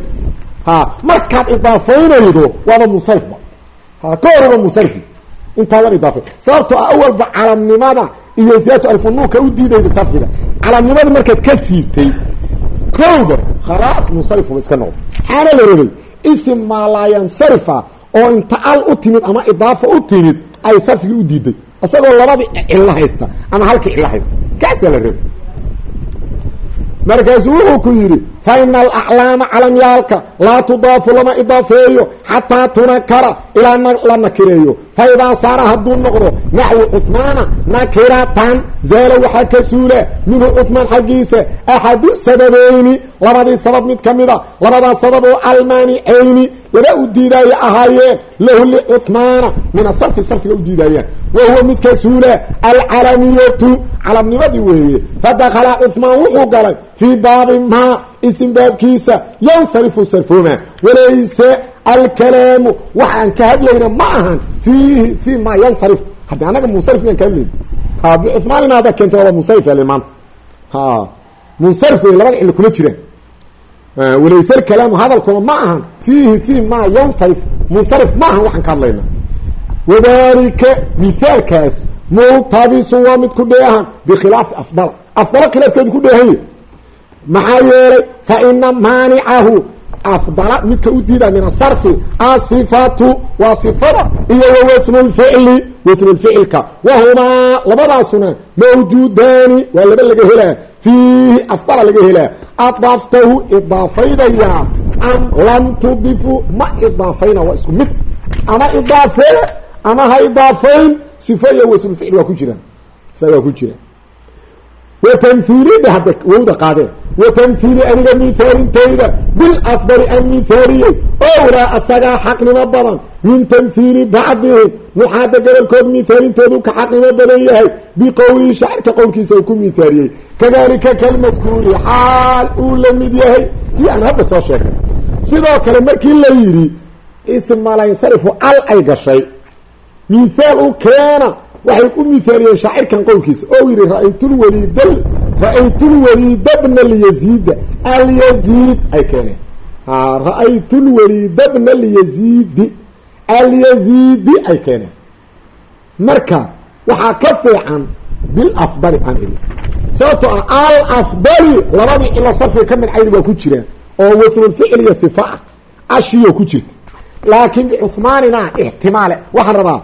Ha markaad idaafeynaydo waaba munsarifba ha ka horaba munsarifi intaadan idaafay sababtoo ah awalba calamnimada iyo ziyaadatu alfunuunka u diidayda sarfiga calamnimada markaad ka siibtay kowba khalaas munsarifuba iska noqdo maxaana la rabay isim maalaayansarifa oo inta al u timid ama idaafa u timid ay sarfigii u diiday isagoo labadii cillo haysta ama halkii cillo haysta. Kaasaa la rabay markaasuu wuxuu ku yidhi fa ina alaclaama calamyaalka laa tudaafu lama idaafeeyo xataa tunakara ilaa la nakireeyo fa idaa saara hadduu noqdo naxwi cuhmaana nakiratan zaala waxaa ka suula minhu cuhmaan xaggiisa axadu sababeyni labadii sabab mid ka mida labadaas sabab oo almaanicayni laba u diidaaye ahaayeen lahu licuhmaana min asarfi sarfiga u diidaayaan wa huwa mid ka suula alcalamiyatu calamnimadii weeye fadakala cuhmaan wuxuu galay fii baabi maa isim baabkiisa yansarifu sarfooma walayse alkalaamu waxaan ka hadlayna ma ahan fiihi fii maa yansarif. Haddi anaga munsarif miyaan ka hadlayna ha bicuhmaanina hadda keenta waaba munsarif ale maanta ha munsarif wey labada cillo kuma jiraan. Walayse alkalaamu hadalkuna ma ahan fiihi fii ma yansarif. Munsarif ma ahan waxaan ka hadlayna. Wadalika mithaalkaas multabisun waa mid ku dheehan bikhilaafi afdala afdala khilaafkeedu ku maxaa yeelay fa ina maanicahu afdala midka u diida min asarfi asifatu waa sifada iyo wa wasnulficli wasnulficilka wahumaa labadaasuna mawjuudaani waa laba laga helaa. Fiihi afdala laga helaa. Adaftahu idaafaydayaa am lam tudifu ma idaafayna waa isku mid. Ama idaafee ama ha idaafayn sifo iyo wasnulficil waa ku jiraan. Saa waa ku jiraan watamhiilida hadda wowda qaadeen watamhiili aniga mithaalintayda bilafdali an mithaaliyey owlaa asagaa xaqnimo badan min tamhiili bacdihim nuxaada gobolkood mithaalintoodu ka xaqnimo badan yahay biqowlihi shaacirka qowlkiisa uu ku mithaaliyey kadalika kalmadkuuri xaal uu la mid yahay kii aan hadda soo sheegay sidoo kale markii la yidhi ismalansarifu al ay gashay mithaal u keena waxay u mithaaliyeen shaacirkan qowlkiisa oo yihi ra'aytulwaliid ra'aytulwaliida bna lyaziida alyaziid ay keeneen. Ra'aytulwaliida bna lyaziidi alyaziidi ay keeneen. Marka waxaa ka fiican bilafdali aan iri sababtoo ah alafdali labadii cilo sarfiga ka midcayda waa ku jiraan oo wasnulficil iyo sifa ah ashiyo ku jirta. Laakiin bicuhmaanina ixtimaale waxaan rabaa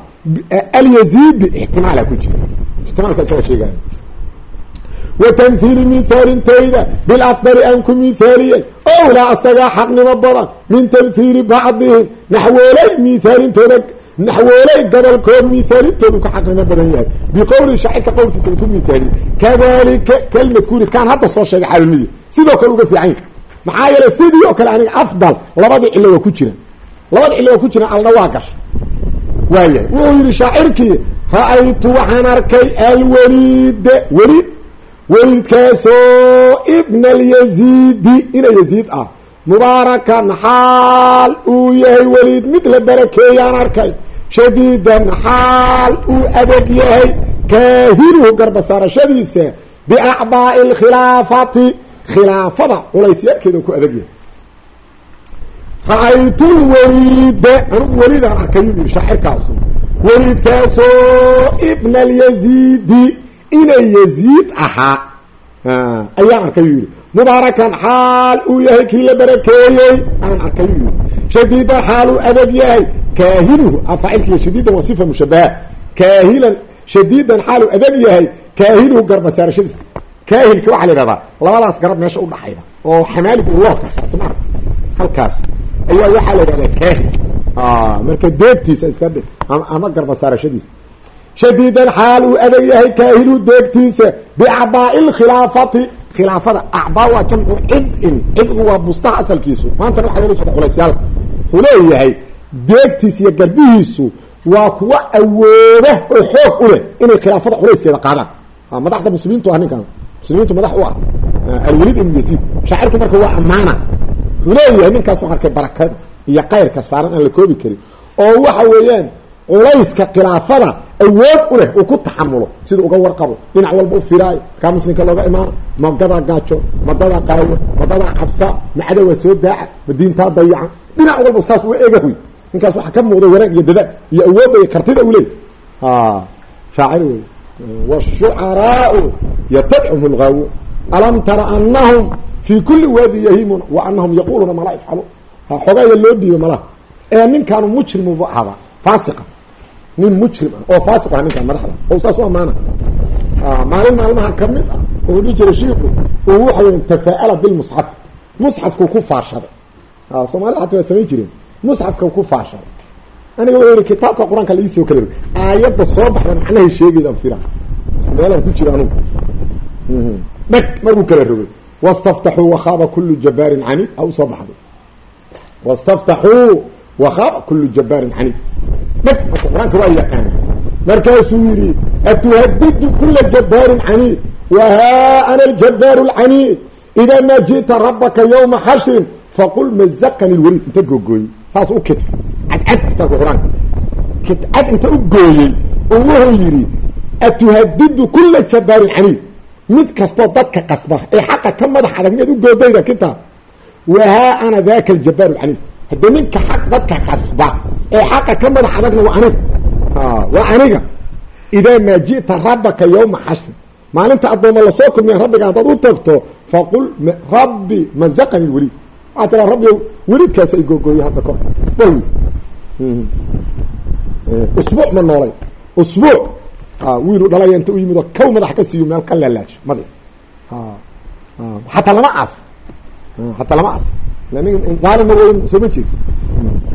alyaziidi ixtimaala ku jira ixtimaalka isaga sheegaya wa tamhiili mithaalintayda bilafdali aan ku mithaaliyey owlaa asagaa xaqnimo badan min tamhiili bacdihim naxwooley mithaalintooda naxwooley gobolkood mithaalintoodu ka xaqnimo badan yahay biqowli shaacirka qowlkiisa ku mithaaliyey kadalika kalmadkuuri kaan hadda soo sheegay xaalimiya sidoo kale uga fiican maxaa yeelay sidii oo kale aniga afdal labadii cilo waa ku jiraan labada cilo waa ku jiraan alna waa gasha waayahay wuxuu yihi shaacirkii ra'aytu waxaan arkay alwaliid. Weliid weliidkaasoo ibna alyaziidi ina yaziid ah. Mubaarakan xaal uu yahay weliid mid la barakeeyaan arkay. Shadiidan xaal uu adag yahay kaahinuhu garbasaarashadiisa biacdaa'i alkhilaafati khilaafada culaysyaalkeeda ku adag yahay ra'aytu lwaliida anugu weliidaan arkay yuu shaacirkaasu weliidkaasoo ibna alyaziidi inay yaziid ahaa. Ayaan arkay yuu yihi mubaarakan xaal uu yahay kii la barakeeyey aan arkay yuu yihi shadiidan xaal adag yahay kaahinuhu afaacilkiiyo shadiidan waa sifa mushabaha kaahilan shadiidan xaal uu adag yahay kaahinuhu garbasaarashadiisa kaahilka waxaa la yihahdaa labadaas garab meesha udhaxayda oo xamaaligu uu loorka saarto maarka halkaas ayaa waxaa la yidhahdaa kaahil marka deegtiisa iska dhig ama garbasaarashadiisa. Shadiidan xaal uu adag yahay kaahilu deegtiisa biacbaa'i lkhilaafati khilaafada acbaa waa jamcu cibin cibgu waa bustaha asalkiisu maantana waxaa loola jeeda culaysyaalka wuxuu leeyahay deegtiisa iyo garbihiisu waa kuwa awooda oo xoog u leh inay khilaafada culayskeeda qaadaan. Madaxda muslimiintu ah ninkan. Muslimiintu madax u ah alwaliid ibn yasiid shaacirku marka waa ammaana wuxuu leeyahay ninkaas waxaa arkay barakada iyo kayrka saaran aan la koobi karin oo waxa weeyaan culayska khilaafada awood u leh uu ku taxamulo sida uga warqabo dhinac walba u firaayo markaa muslimka looga imaano ma gadaa gaajo ma dadaa qaawo ma dadaa cabsa ma cadowaa soo daaca ma diintaa dayacan dhinac walba saas u egahoy ninkaas waxaa ka muuqda wanaag iyo dadaal iyo awoodda iyo kartida u leey shaacir wey wshucaraau ytabchum lgaawo alam tara anahum fi kuli waadi yahimun wa anahum yaquluuna malaa yafcalu xogaaya loo dhiiba malaha ee ninkaanu mujrimu ahaba faasiqa nin mujrim ah oo faasiq ah ninkaan madaxda oo saas u amaana maalin maalmaha ka mid ah oo dhihi jira shiiku uu waxa weya tafaa'ala bilmusxaf musxafku ku faashaday soomaalida xataa waa samayn jireen musxafka ku faashaday aniga wa yihi kitaabka qur'aanka laiisoo kala aayadda soo baxda macnahay sheegeydaan fira meelaan ku jira anugu dheg markuu kala rogay wastaftaxuu wakhaaba kulu jabaarin caniid a u soo baxday wastaftaxuu wakhaaba kulu jabaarin caniid dheg marka qur'aanka waa yaqaana markaasuu yihi atuhadidu kula jabaarin caniid wahaa ana aljabaaru lcaniid idaa maa ji'ta rabaka ywma xashrin faqul mazaqani lwaliid inta googooyey saas u kidfa cadcad kitaabka qur'aanka kidcad inta u gooyey oo wuxuu yidhi atuhadidu kula jabaarin caniid mid kastoo dadka qasba ee xaqa ka madax adag miyaad u goodayda kitaab wahaa ana daka aljabbaaru caliim hadde ninka xaq dadka kasba ee xaqa ka madax adagna waa aniga. Waa aniga. Idaa maa ji'ta rabbaka yawma xashri maalinta addooma la soo kulmiya rabbiga haddaad u tagto faqul rabbi mazaqani weliid waxaa tiraa rabbi weliidkaas ay googooye hadda ko bal usbuuc ma noolay. Usbuuc wiilu dhalaya inta u yimid oo kow madax ka siiyo meel ka laalaajo madax xataa lama aas. Hataa lama aas. Aalim ma soo ma jeed.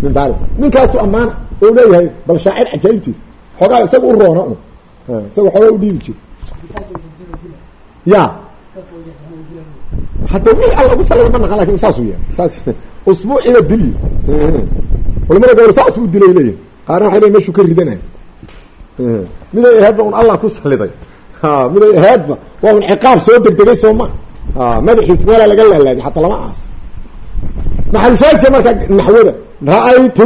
Nin daalim. Ninkaasu ammaana oo leeyahay bal shaacir cajaa'ibtiisa xoogaa isaga u roona un isaga xoogaa u dhiibi jir ya hadda wii alla ugu salada ma naqan laakiin saasuu yahay saas [LAUGHS] usbuuciba dilyi culamada gabor saas u dilay leeyihiin qaarna waxay leyin meshuu ka ridanaya miday ahaadba un allah ku saliday. Miday ahaadba waa un ciqaab soo degdegay soo ma. Madaxiis meelaa laga laalaadiy hataa lama aas. Maxalushaadka marka naxwada ra'aytu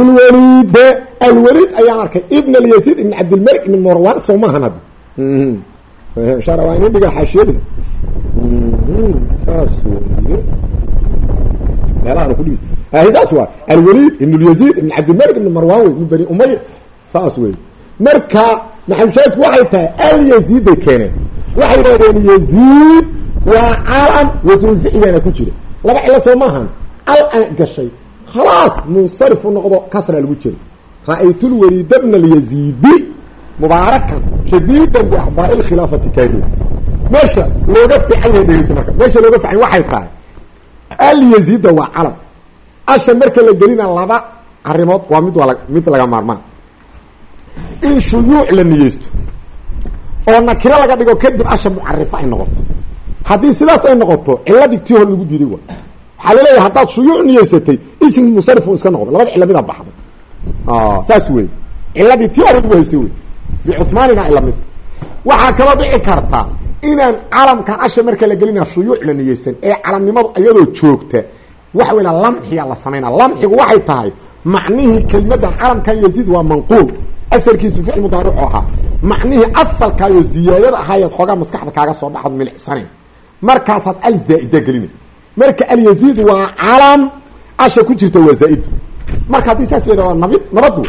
alwalid ayaan arkay ibn alyasiid ibn cabdilmalik ibn morwan soo maahan hadda shar waa inin dhiga xaashiyada saas wey meelahan kudhigi saas waa alwalid ibn lyaziid ibn cabdilmalik ibn marwan wey min bani umaya saas wey. Marka maxalushaadku waxay tahay alyaziiday keeneen. Waxay yidhahdeen yaziid waa calam wasunficigana ku jira. Laba cilo soo maahan al gashay. Khalaas munsarif u noqdo kasra lagu jira ra'aytu lwalida bna alyaziidi mubaarakan shadiidan biaxbaai lkhilaafati kaari meesha looga fiican yahay dhegeyso marka. Meesha looga fiican waxay tahay alyaziida waa calam asha marka la gelina laba arrimood waa mid waa mid laga maarmaan in shuyuuc la niyeysto oo nakiro laga dhigo kadib asha mucarifo ay noqoto. Haddii sidaas ay noqoto ciladii tii hore lagu diiday wa waxaa la leeyahay haddaad shuyuuc niyeysatay ismi musarif iska noqdo. Labada cilo mida baxday saas wey ciladii tii hore lagu haystay wey bicuhmaanina la mid waxaa kaloo dhici karta inaan calamkan asha marka la gelina shuyuuc la niyeysan ee calamnimadu iyadoo joogta waxa weya lamxiya la samayna lamxigu waxay tahay macnihii kelimadan calamkan yaziid waa manquul asalkiisu ficil mudaaricu ahaa. Macnihii asalkaayo ziyaadada ahaayeed xoogaa maskaxda kaaga soo dhaxad milicsanayn markaasaad al zaa-ida gelina marka alyaziid waa calam asha ku jirta waa zaa-idu marka haddii saas la waa nabid nabadu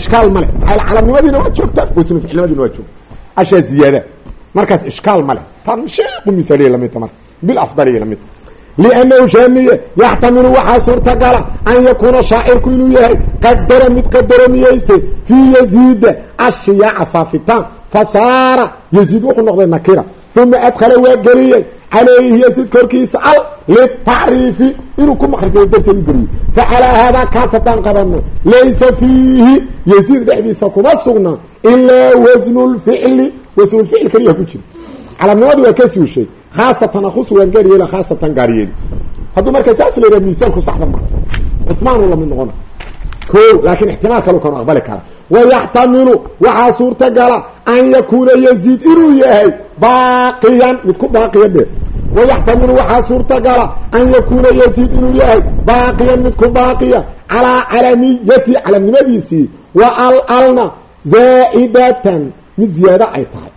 ishkaal male maxaa calamnimadiina waa joogta wasnu ficilnimadiina waa joogta ashaa ziyaada. Markaas ishkaal male tan sheeku misaaliya lamidta marka bilafdaliya lamidta liannahu shaamiye yaxtamilu waxaa suurtagala an yakuuna shaacirku inuu yahay qadara mid qadaro niyeystay fii yaziida ashiyaaca faafitaan fasaara yaziid wuxuu noqday nakira uma adkhala waa geliyey calayhi yaziid korkiisa al litacriifi inuu ku macrifiyo darteed u geliyey facalaa haadaa kaas haddaan qabanno laysa fiihi yaziid dhexdiisa kuma sugna ilaa wasnu lficli wasnulficl keliya ku jira calamnimadii waa ka khaasatan akhus waan gaaryeela khaasatan gaaryeeli hadduu marka saas la yidhaha misaalku saxda ma cusmaanu la mid noqona ixtimaal kalu kanu aqbali kara wayaxtamilu waxaa suurtagala an yakuuna yaziid inuu yahay baaqiyan mid ku baaqiya dhe wayaxtamilu waxaa suurtagala an yakuuna yaziid inuu yahay baaqiyan mid ku baaqiya calaa calamiyati calamnimadiisii wa al alna zaa'idatan mid ziyaado ay tahay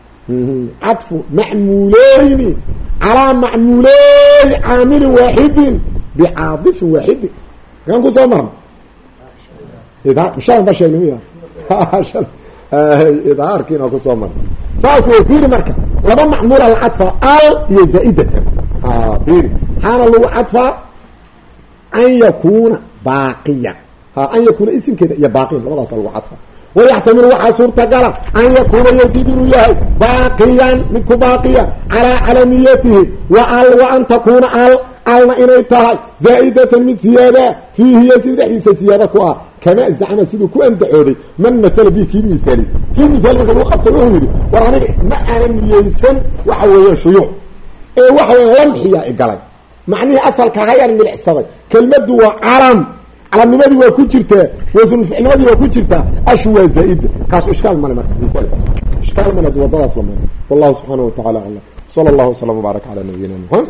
cadfu macmuuleyni calaa macmuuleey caamilin waaxidin bicaadifin waaxidin makaan ku soo marna shan ba sheegnay idhaarkiina ku soo marna saas way fiiri marka laba macmuula la cadfaa al iyo zaa'idatan fiiri maxaana lagu cadfaa an yakuuna baaqiyan an yakuuna isimkeeda iyo baaqiyan labadaasa lagu cadfaa wayaxtamilu waxaa suurtagala an yakuuna yaziid inuu yahay baaqiyan mid ku baaqiya calaa calamiyatihi wa al wa an takuuna al alna inay tahay zaa'idatan mid siyaada fiihi yaziid dhexdiisa siyaada ku ah kama zacma siduu ku andacooday man maala bi kii miaali kii miaal marka lagu qabsay wuxuu yidhi war aniga ma aanan niyeysan waxa weeyaan shuyuuc ee waxa weya lamxiyaa igalay asalka hayaan milicsaday kelmaddu waa calam calamnimadii waa ku jirtaa wasnulficilnimadii waa ku jirtaa ashu waa zaa-ida kaasu ishkaal male marka. Ishkaal male wadadaas lamay wallahu subxaana wa aclam sala allahu wasalam wbaarak calaa nabiyina muxamed